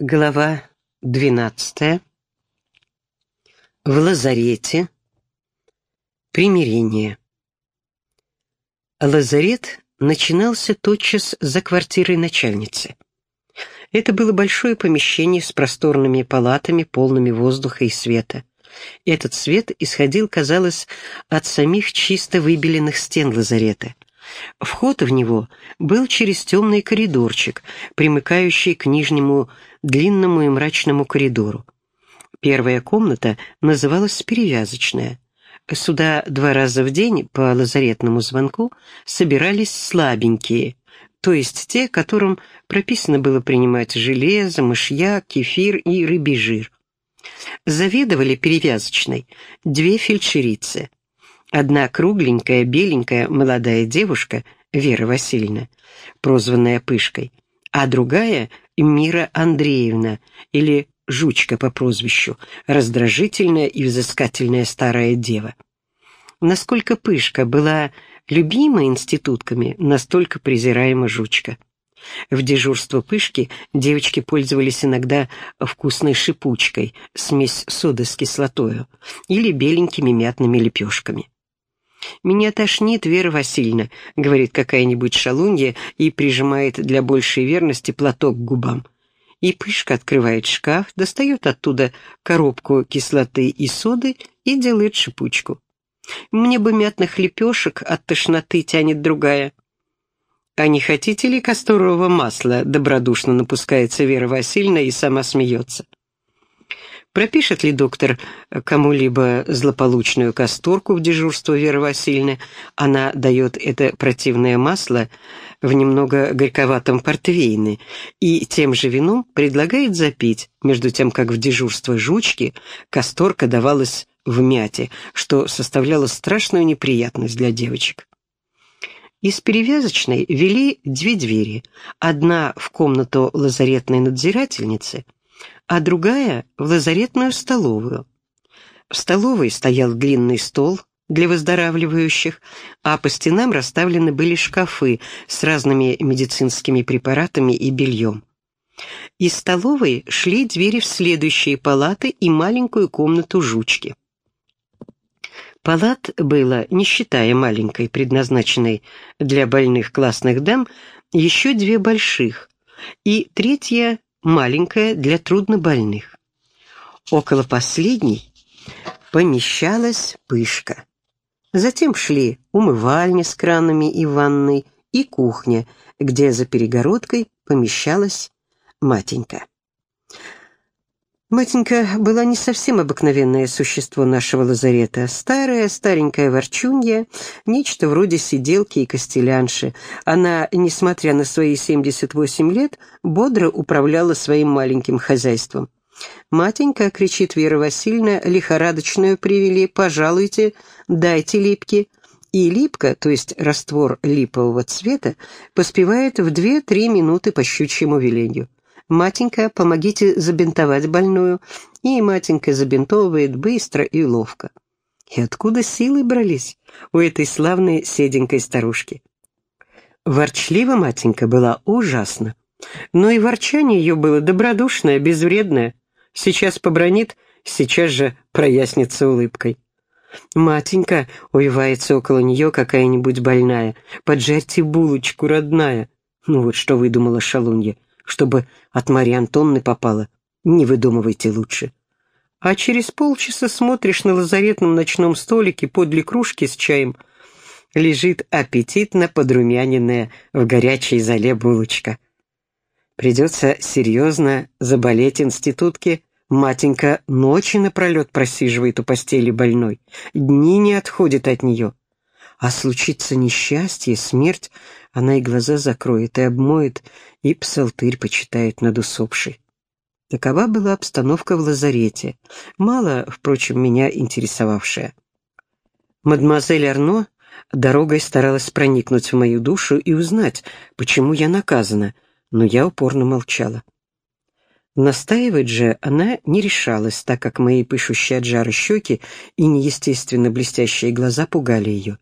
Глава двенадцатая. В лазарете. Примирение. Лазарет начинался тотчас за квартирой начальницы. Это было большое помещение с просторными палатами, полными воздуха и света. Этот свет исходил, казалось, от самих чисто выбеленных стен лазарета. Вход в него был через темный коридорчик, примыкающий к нижнему длинному и мрачному коридору. Первая комната называлась «перевязочная». Сюда два раза в день по лазаретному звонку собирались слабенькие, то есть те, которым прописано было принимать железо, мышьяк, кефир и рыбий жир. Заведовали перевязочной две фельдшерицы. Одна кругленькая, беленькая молодая девушка, Вера Васильевна, прозванная Пышкой, а другая — Мира Андреевна, или Жучка по прозвищу, раздражительная и взыскательная старая дева. Насколько Пышка была любима институтками, настолько презираема Жучка. В дежурство Пышки девочки пользовались иногда вкусной шипучкой, смесь соды с кислотою, или беленькими мятными лепешками. «Меня тошнит, Вера Васильевна», — говорит какая-нибудь шалунья и прижимает для большей верности платок к губам. И Пышка открывает шкаф, достает оттуда коробку кислоты и соды и делает шипучку. «Мне бы мятных лепешек, от тошноты тянет другая». «А не хотите ли касторового масла?» — добродушно напускается Вера Васильевна и сама смеется. Пропишет ли доктор кому-либо злополучную касторку в дежурство Веры Васильевны, она дает это противное масло в немного горьковатом портвейне и тем же вином предлагает запить, между тем, как в дежурство жучки касторка давалась в мяте, что составляло страшную неприятность для девочек. Из перевязочной вели две двери, одна в комнату лазаретной надзирательницы – а другая — в лазаретную столовую. В столовой стоял длинный стол для выздоравливающих, а по стенам расставлены были шкафы с разными медицинскими препаратами и бельем. Из столовой шли двери в следующие палаты и маленькую комнату жучки. Палат было, не считая маленькой, предназначенной для больных классных дам, еще две больших, и третья маленькая для труднобольных. Около последней помещалась пышка. Затем шли умывальня с кранами и ванной и кухня, где за перегородкой помещалась матенька. Матенька была не совсем обыкновенное существо нашего лазарета. Старая, старенькая ворчунья, нечто вроде сиделки и костелянши. Она, несмотря на свои 78 лет, бодро управляла своим маленьким хозяйством. «Матенька», — кричит Вера Васильевна, — «лихорадочную привели, пожалуйте, дайте липки». И липка, то есть раствор липового цвета, поспевает в 2-3 минуты по щучьему велению. «Матенька, помогите забинтовать больную». И матенька забинтовывает быстро и ловко. И откуда силы брались у этой славной седенькой старушки? Ворчлива матенька была ужасно. Но и ворчание ее было добродушное, безвредное. Сейчас побронит, сейчас же прояснится улыбкой. «Матенька!» — увивается около нее какая-нибудь больная. «Поджарьте булочку, родная!» Ну вот что выдумала шалунья чтобы от Марии Антонны попало. Не выдумывайте лучше. А через полчаса смотришь на лазаретном ночном столике подле кружки с чаем. Лежит аппетитно подрумяненная в горячей зале булочка. Придется серьезно заболеть институтке. Матенька ночи напролет просиживает у постели больной. Дни не отходит от нее. А случится несчастье, смерть, она и глаза закроет, и обмоет, и псалтырь почитает над усопшей. Такова была обстановка в лазарете, мало, впрочем, меня интересовавшая. Мадемуазель Арно дорогой старалась проникнуть в мою душу и узнать, почему я наказана, но я упорно молчала. Настаивать же она не решалась, так как мои пышущие от жара щеки и неестественно блестящие глаза пугали ее.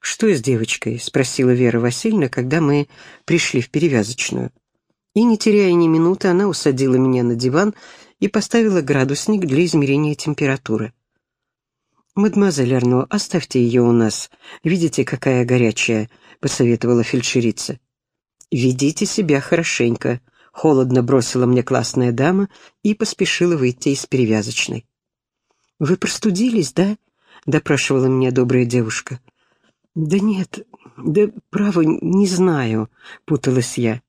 «Что с девочкой?» — спросила Вера Васильевна, когда мы пришли в перевязочную. И, не теряя ни минуты, она усадила меня на диван и поставила градусник для измерения температуры. «Мадемуазель Арно, оставьте ее у нас. Видите, какая горячая», — посоветовала фельдшерица. «Ведите себя хорошенько», — холодно бросила мне классная дама и поспешила выйти из перевязочной. «Вы простудились, да?» — допрашивала меня добрая девушка. «Да нет, да, право, не знаю», — путалась я.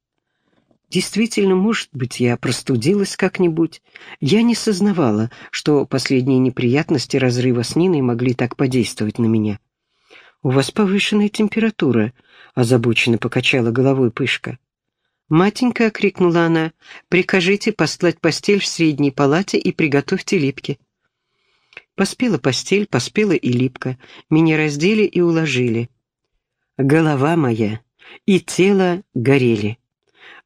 Действительно, может быть, я простудилась как-нибудь. Я не сознавала, что последние неприятности разрыва с Ниной могли так подействовать на меня. «У вас повышенная температура», — озабоченно покачала головой Пышка. «Матенька», — окрикнула она, — «прикажите послать постель в средней палате и приготовьте липки». Поспела постель, поспела и липка. Меня раздели и уложили. Голова моя и тело горели.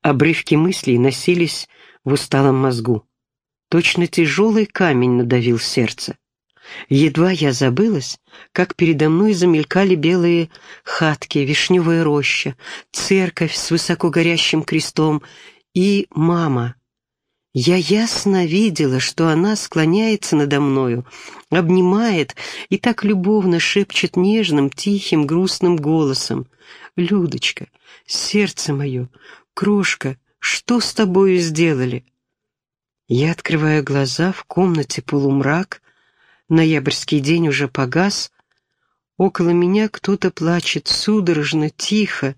Обрывки мыслей носились в усталом мозгу. Точно тяжелый камень надавил сердце. Едва я забылась, как передо мной замелькали белые хатки, вишневая роща, церковь с высоко горящим крестом и мама. Я ясно видела, что она склоняется надо мною, обнимает и так любовно шепчет нежным, тихим, грустным голосом. «Людочка, сердце мое, «Крошка, что с тобою сделали?» Я открываю глаза, в комнате полумрак, ноябрьский день уже погас, около меня кто-то плачет судорожно, тихо.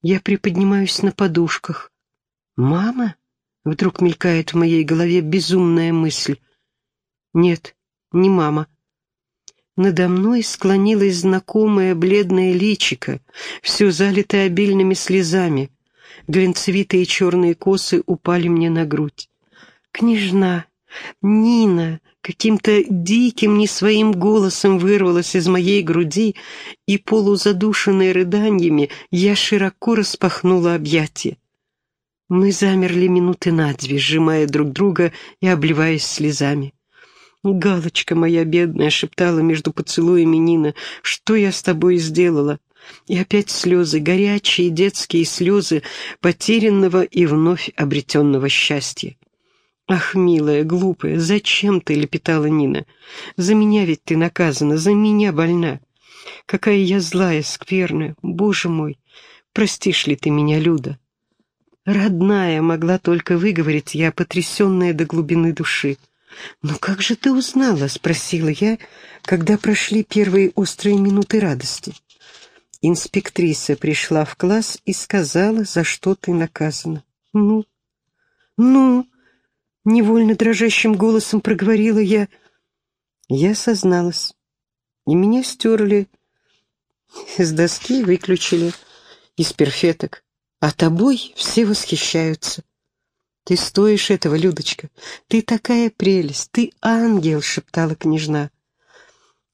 Я приподнимаюсь на подушках. «Мама?» — вдруг мелькает в моей голове безумная мысль. «Нет, не мама». Надо мной склонилось знакомое бледное личико, все залитое обильными слезами глинцевитые черные косы упали мне на грудь. «Княжна! Нина!» каким-то диким, не своим голосом вырвалась из моей груди, и, полузадушенной рыданиями, я широко распахнула объятия. Мы замерли минуты на две, сжимая друг друга и обливаясь слезами. «Галочка моя бедная!» — шептала между поцелуями Нина. «Что я с тобой сделала?» И опять слезы, горячие детские слезы потерянного и вновь обретенного счастья. «Ах, милая, глупая, зачем ты?» — лепетала Нина. «За меня ведь ты наказана, за меня больна. Какая я злая, скверная, боже мой! Простишь ли ты меня, Люда?» «Родная!» — могла только выговорить я, потрясенная до глубины души. «Но как же ты узнала?» — спросила я, когда прошли первые острые минуты радости. Инспектриса пришла в класс и сказала, за что ты наказана. «Ну? Ну?» — невольно дрожащим голосом проговорила я. Я созналась, и меня стерли с доски, выключили из перфеток, а тобой все восхищаются. «Ты стоишь этого, Людочка. Ты такая прелесть, ты ангел!» — шептала княжна.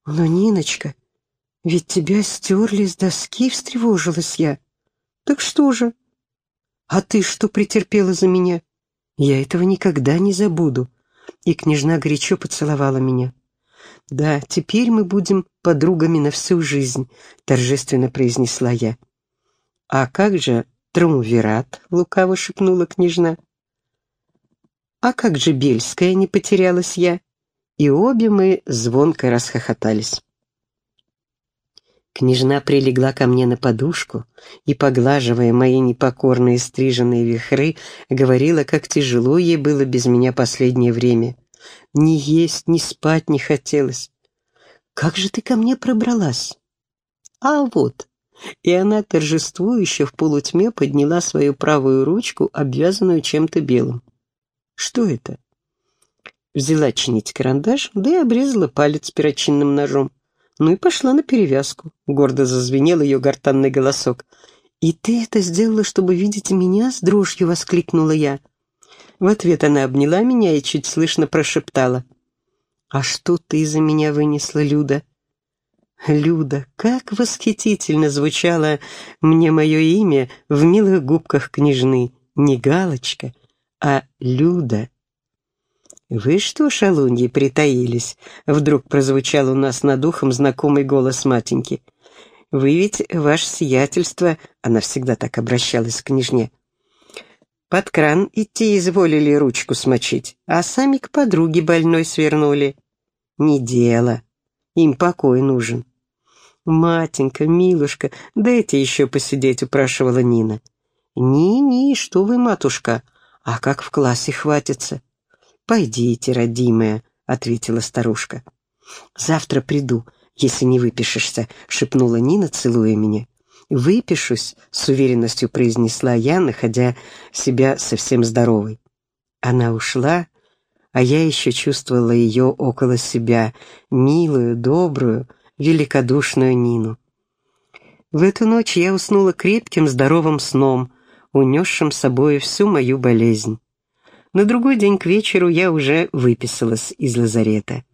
«Но, Ниночка, ведь тебя стерли с доски, встревожилась я. Так что же? А ты что претерпела за меня? Я этого никогда не забуду. И княжна горячо поцеловала меня. «Да, теперь мы будем подругами на всю жизнь», — торжественно произнесла я. «А как же Трамувират?» — лукаво шепнула княжна. «А как же Бельская?» — не потерялась я. И обе мы звонко расхохотались. Княжна прилегла ко мне на подушку и, поглаживая мои непокорные стриженные вихры, говорила, как тяжело ей было без меня последнее время. Ни есть, ни спать не хотелось. «Как же ты ко мне пробралась?» «А вот!» И она торжествующе в полутьме подняла свою правую ручку, обвязанную чем-то белым. «Что это?» Взяла чинить карандаш, да и обрезала палец перочинным ножом. Ну и пошла на перевязку. Гордо зазвенел ее гортанный голосок. «И ты это сделала, чтобы видеть меня?» — с дрожью воскликнула я. В ответ она обняла меня и чуть слышно прошептала. «А что ты за меня вынесла, Люда?» Люда, как восхитительно звучало мне мое имя в милых губках княжны. Не Галочка, а Люда. «Вы что, шалуньи, притаились?» — вдруг прозвучал у нас над ухом знакомый голос матеньки. «Вы ведь, ваше сиятельство...» — она всегда так обращалась к княжне. Под кран идти изволили ручку смочить, а сами к подруге больной свернули. Не дело. Им покой нужен. «Матенька, милушка, дайте еще посидеть», — упрашивала Нина. «Ни-ни, что вы, матушка, а как в классе хватится?» «Пойдите, родимая», — ответила старушка. «Завтра приду, если не выпишешься», — шепнула Нина, целуя меня. «Выпишусь», — с уверенностью произнесла я, находя себя совсем здоровой. Она ушла, а я еще чувствовала ее около себя, милую, добрую, великодушную Нину. В эту ночь я уснула крепким, здоровым сном, унесшим с собой всю мою болезнь. На другой день к вечеру я уже выписалась из лазарета.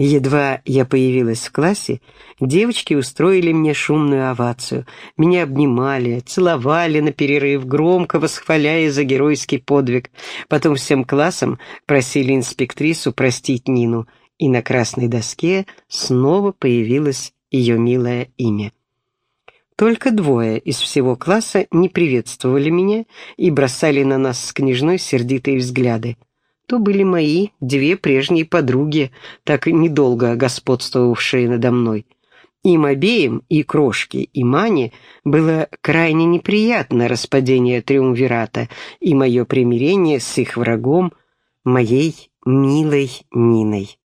Едва я появилась в классе, девочки устроили мне шумную овацию. Меня обнимали, целовали на перерыв, громко восхваляя за геройский подвиг. Потом всем классом просили инспектрису простить Нину, и на красной доске снова появилось ее милое имя. Только двое из всего класса не приветствовали меня и бросали на нас с княжной сердитые взгляды то были мои две прежние подруги, так недолго господствовавшие надо мной. Им обеим, и Крошке, и Мане, было крайне неприятно распадение Триумвирата и мое примирение с их врагом, моей милой Ниной.